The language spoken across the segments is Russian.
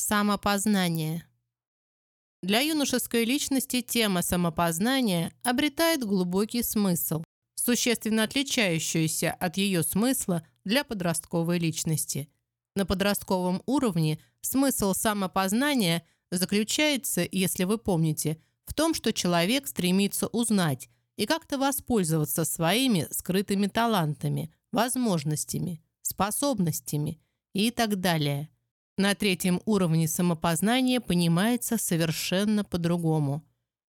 Самопознание. Для юношеской личности тема самопознания обретает глубокий смысл, существенно отличающуюся от ее смысла для подростковой личности. На подростковом уровне смысл самопознания заключается, если вы помните, в том, что человек стремится узнать и как-то воспользоваться своими скрытыми талантами, возможностями, способностями и так далее – на третьем уровне самопознания понимается совершенно по-другому.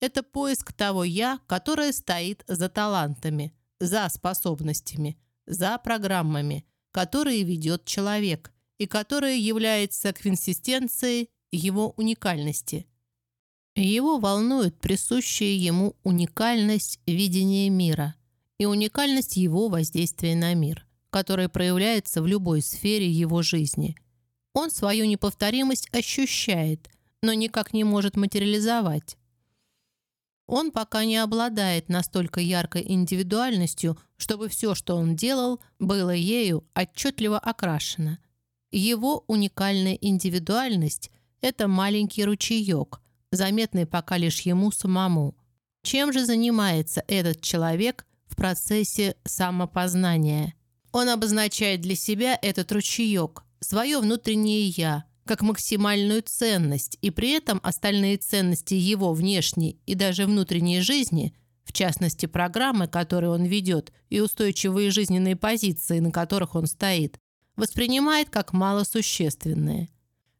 Это поиск того «я», которое стоит за талантами, за способностями, за программами, которые ведет человек и которая является консистенцией его уникальности. Его волнует присущая ему уникальность видения мира и уникальность его воздействия на мир, которая проявляется в любой сфере его жизни – он свою неповторимость ощущает, но никак не может материализовать. Он пока не обладает настолько яркой индивидуальностью, чтобы все, что он делал, было ею отчетливо окрашено. Его уникальная индивидуальность – это маленький ручеек, заметный пока лишь ему самому. Чем же занимается этот человек в процессе самопознания? Он обозначает для себя этот ручеек, свое внутреннее «я», как максимальную ценность, и при этом остальные ценности его внешней и даже внутренней жизни, в частности программы, которые он ведет, и устойчивые жизненные позиции, на которых он стоит, воспринимает как малосущественные.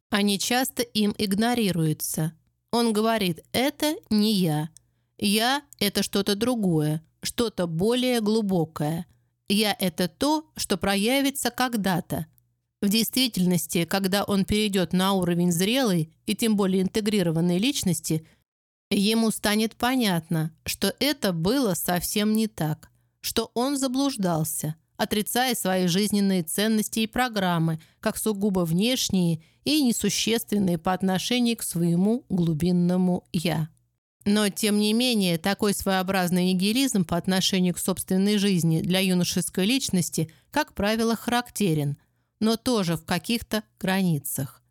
Они часто им игнорируются. Он говорит «это не я». «Я» – это что-то другое, что-то более глубокое. «Я» – это то, что проявится когда-то – в действительности, когда он перейдет на уровень зрелой и тем более интегрированной личности, ему станет понятно, что это было совсем не так, что он заблуждался, отрицая свои жизненные ценности и программы, как сугубо внешние и несущественные по отношению к своему глубинному «я». Но, тем не менее, такой своеобразный нигилизм по отношению к собственной жизни для юношеской личности, как правило, характерен – но тоже в каких-то границах.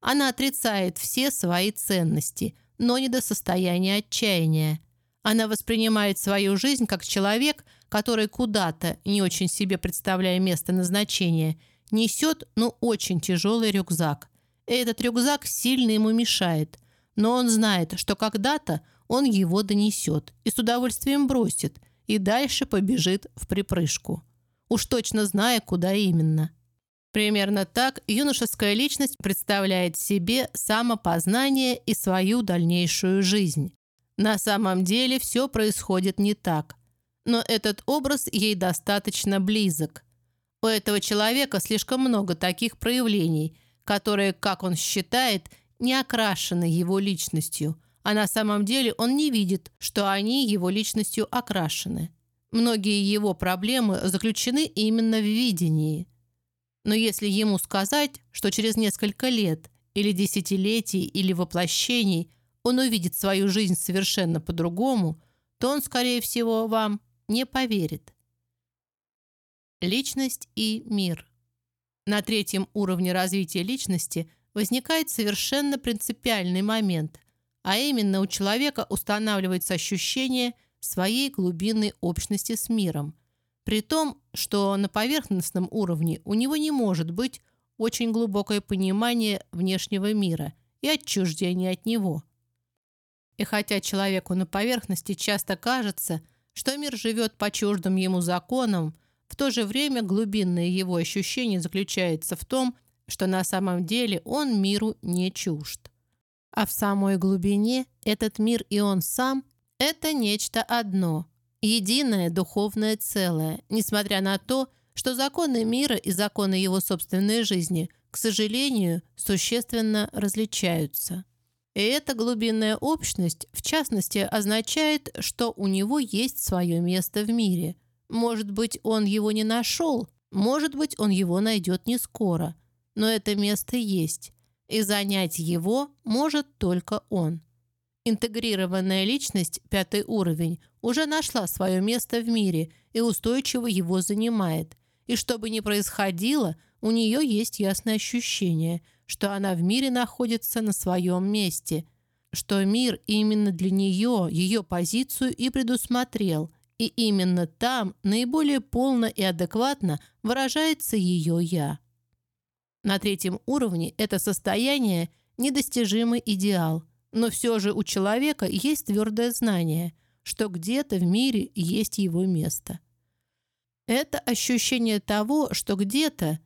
Она отрицает все свои ценности, но не до состояния отчаяния. Она воспринимает свою жизнь как человек, который куда-то, не очень себе представляя место назначения, несет, ну, очень тяжелый рюкзак. Этот рюкзак сильно ему мешает. Но он знает, что когда-то он его донесет и с удовольствием бросит, и дальше побежит в припрыжку. Уж точно зная, куда именно. Примерно так юношеская личность представляет себе самопознание и свою дальнейшую жизнь. На самом деле все происходит не так. Но этот образ ей достаточно близок. У этого человека слишком много таких проявлений, которые, как он считает, не окрашены его личностью, а на самом деле он не видит, что они его личностью окрашены. Многие его проблемы заключены именно в видении – но если ему сказать, что через несколько лет или десятилетий или воплощений он увидит свою жизнь совершенно по-другому, то он, скорее всего, вам не поверит. Личность и мир. На третьем уровне развития личности возникает совершенно принципиальный момент, а именно у человека устанавливается ощущение своей глубинной общности с миром – при том, что на поверхностном уровне у него не может быть очень глубокое понимание внешнего мира и отчуждение от него. И хотя человеку на поверхности часто кажется, что мир живет по чуждым ему законам, в то же время глубинное его ощущение заключается в том, что на самом деле он миру не чужд. А в самой глубине этот мир и он сам – это нечто одно – единое духовное целое, несмотря на то, что законы мира и законы его собственной жизни, к сожалению, существенно различаются. И эта глубинная общность, в частности, означает, что у него есть свое место в мире. Может быть, он его не нашел, может быть, он его найдет не скоро, но это место есть, и занять его может только он. Интегрированная личность, пятый уровень, уже нашла свое место в мире и устойчиво его занимает. И что бы ни происходило, у нее есть ясное ощущение, что она в мире находится на своем месте, что мир именно для нее, ее позицию и предусмотрел, и именно там наиболее полно и адекватно выражается ее «я». На третьем уровне это состояние – недостижимый идеал, но все же у человека есть твердое знание, что где-то в мире есть его место. Это ощущение того, что где-то,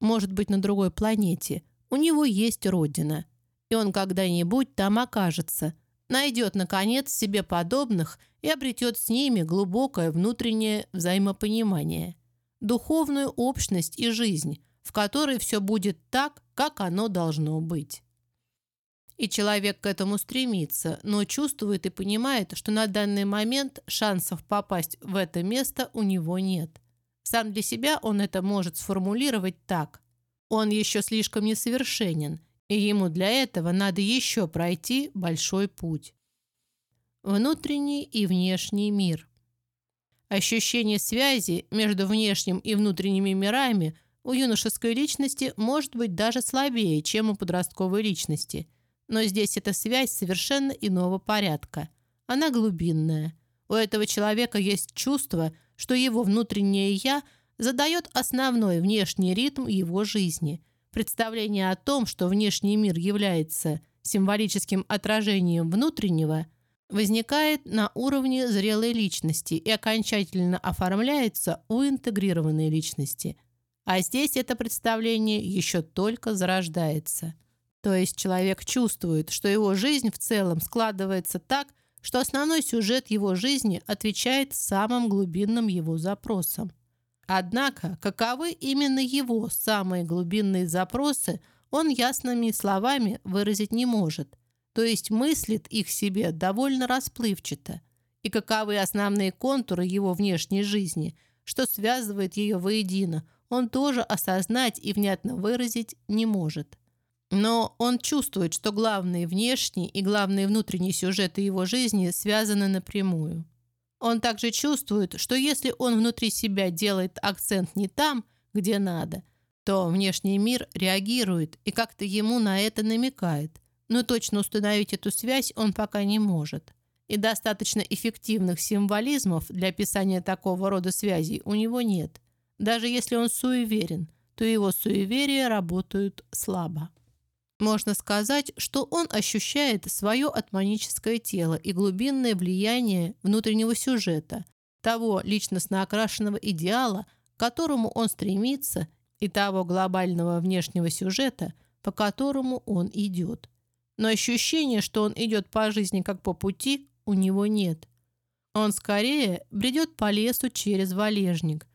может быть, на другой планете, у него есть родина, и он когда-нибудь там окажется, найдет, наконец, себе подобных и обретет с ними глубокое внутреннее взаимопонимание, духовную общность и жизнь, в которой все будет так, как оно должно быть. И человек к этому стремится, но чувствует и понимает, что на данный момент шансов попасть в это место у него нет. Сам для себя он это может сформулировать так. Он еще слишком несовершенен, и ему для этого надо еще пройти большой путь. Внутренний и внешний мир. Ощущение связи между внешним и внутренними мирами у юношеской личности может быть даже слабее, чем у подростковой личности – но здесь эта связь совершенно иного порядка. Она глубинная. У этого человека есть чувство, что его внутреннее «я» задает основной внешний ритм его жизни. Представление о том, что внешний мир является символическим отражением внутреннего, возникает на уровне зрелой личности и окончательно оформляется у интегрированной личности. А здесь это представление еще только зарождается. То есть человек чувствует, что его жизнь в целом складывается так, что основной сюжет его жизни отвечает самым глубинным его запросам. Однако, каковы именно его самые глубинные запросы, он ясными словами выразить не может, то есть мыслит их себе довольно расплывчато. И каковы основные контуры его внешней жизни, что связывает ее воедино, он тоже осознать и внятно выразить не может. Но он чувствует, что главные внешние и главные внутренние сюжеты его жизни связаны напрямую. Он также чувствует, что если он внутри себя делает акцент не там, где надо, то внешний мир реагирует и как-то ему на это намекает. Но точно установить эту связь он пока не может. И достаточно эффективных символизмов для описания такого рода связей у него нет. Даже если он суеверен, то его суеверия работают слабо. Можно сказать, что он ощущает свое атманическое тело и глубинное влияние внутреннего сюжета, того личностно окрашенного идеала, к которому он стремится, и того глобального внешнего сюжета, по которому он идет. Но ощущение, что он идет по жизни как по пути, у него нет. Он скорее бредет по лесу через валежник,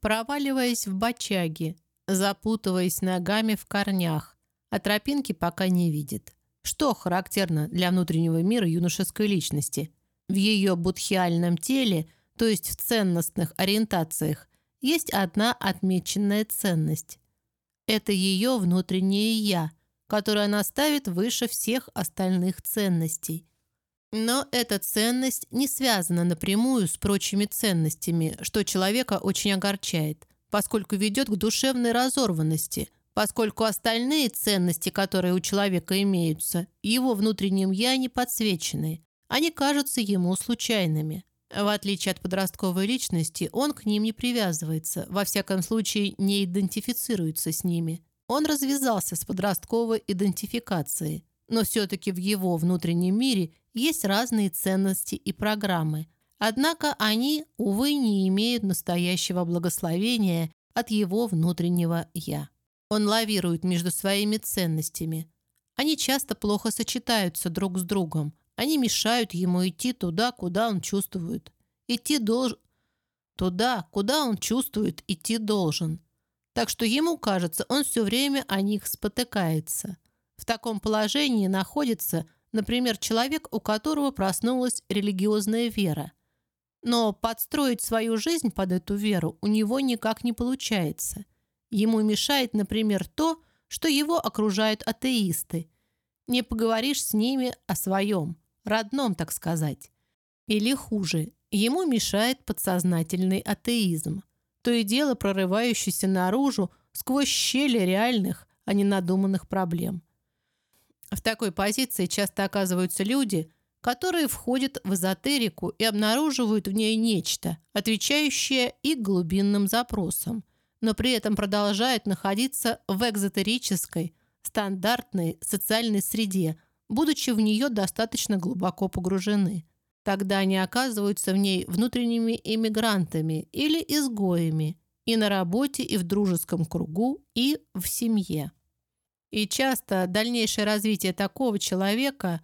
проваливаясь в бочаги, запутываясь ногами в корнях, а тропинки пока не видит. Что характерно для внутреннего мира юношеской личности? В ее будхиальном теле, то есть в ценностных ориентациях, есть одна отмеченная ценность. Это ее внутреннее «я», которое она ставит выше всех остальных ценностей. Но эта ценность не связана напрямую с прочими ценностями, что человека очень огорчает, поскольку ведет к душевной разорванности, поскольку остальные ценности, которые у человека имеются, его внутренним «я» не подсвечены. Они кажутся ему случайными. В отличие от подростковой личности, он к ним не привязывается, во всяком случае не идентифицируется с ними. Он развязался с подростковой идентификацией, но все-таки в его внутреннем мире есть разные ценности и программы. Однако они, увы, не имеют настоящего благословения от его внутреннего «я». Он лавирует между своими ценностями. Они часто плохо сочетаются друг с другом. Они мешают ему идти туда, куда он чувствует. Идти должен... Туда, куда он чувствует, идти должен. Так что ему кажется, он все время о них спотыкается. В таком положении находится, например, человек, у которого проснулась религиозная вера. Но подстроить свою жизнь под эту веру у него никак не получается – Ему мешает, например, то, что его окружают атеисты. Не поговоришь с ними о своем, родном, так сказать. Или хуже, ему мешает подсознательный атеизм. То и дело прорывающийся наружу сквозь щели реальных, а не надуманных проблем. В такой позиции часто оказываются люди, которые входят в эзотерику и обнаруживают в ней нечто, отвечающее их глубинным запросам, но при этом продолжают находиться в экзотерической, стандартной социальной среде, будучи в нее достаточно глубоко погружены. Тогда они оказываются в ней внутренними иммигрантами или изгоями и на работе, и в дружеском кругу, и в семье. И часто дальнейшее развитие такого человека,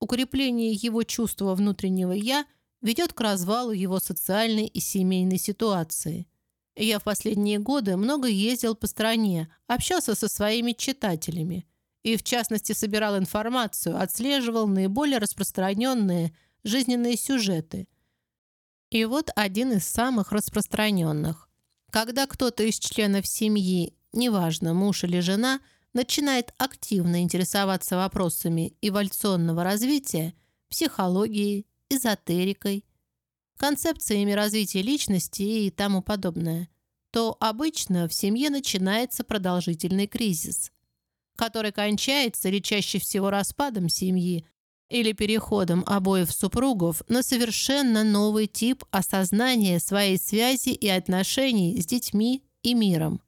укрепление его чувства внутреннего «я» ведет к развалу его социальной и семейной ситуации. Я в последние годы много ездил по стране, общался со своими читателями и, в частности, собирал информацию, отслеживал наиболее распространенные жизненные сюжеты. И вот один из самых распространенных. Когда кто-то из членов семьи, неважно, муж или жена, начинает активно интересоваться вопросами эволюционного развития, психологией, эзотерикой, концепциями развития личности и тому подобное, то обычно в семье начинается продолжительный кризис, который кончается или чаще всего распадом семьи или переходом обоих супругов на совершенно новый тип осознания своей связи и отношений с детьми и миром.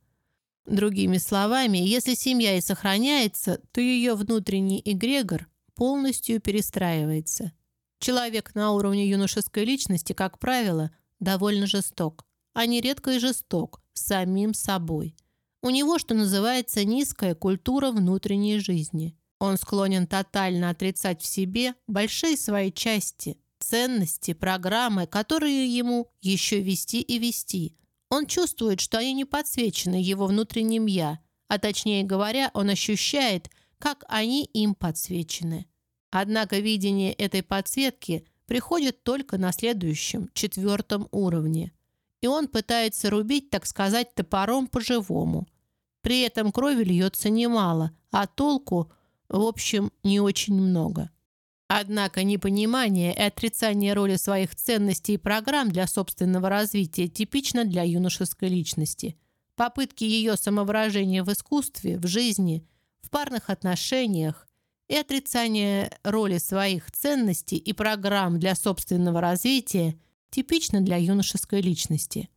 Другими словами, если семья и сохраняется, то ее внутренний эгрегор полностью перестраивается. Человек на уровне юношеской личности, как правило, довольно жесток, а нередко и жесток самим собой. У него, что называется, низкая культура внутренней жизни – он склонен тотально отрицать в себе большие свои части, ценности, программы, которые ему еще вести и вести. Он чувствует, что они не подсвечены его внутренним «я», а точнее говоря, он ощущает, как они им подсвечены. Однако видение этой подсветки приходит только на следующем, четвертом уровне. И он пытается рубить, так сказать, топором по-живому. При этом крови льется немало, а толку – в общем, не очень много. Однако непонимание и отрицание роли своих ценностей и программ для собственного развития типично для юношеской личности. Попытки ее самовыражения в искусстве, в жизни, в парных отношениях и отрицание роли своих ценностей и программ для собственного развития типично для юношеской личности.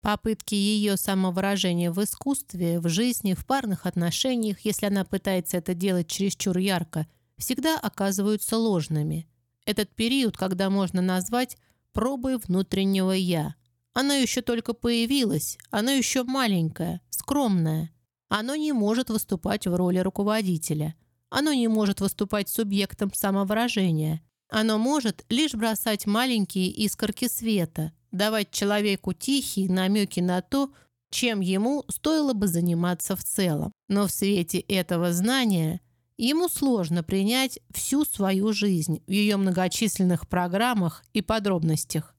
Попытки ее самовыражения в искусстве, в жизни, в парных отношениях, если она пытается это делать чересчур ярко, всегда оказываются ложными. Этот период, когда можно назвать пробой внутреннего «я». Оно еще только появилось, оно еще маленькое, скромное. Оно не может выступать в роли руководителя. Оно не может выступать субъектом самовыражения. Оно может лишь бросать маленькие искорки света – давать человеку тихие намеки на то, чем ему стоило бы заниматься в целом. Но в свете этого знания ему сложно принять всю свою жизнь в ее многочисленных программах и подробностях.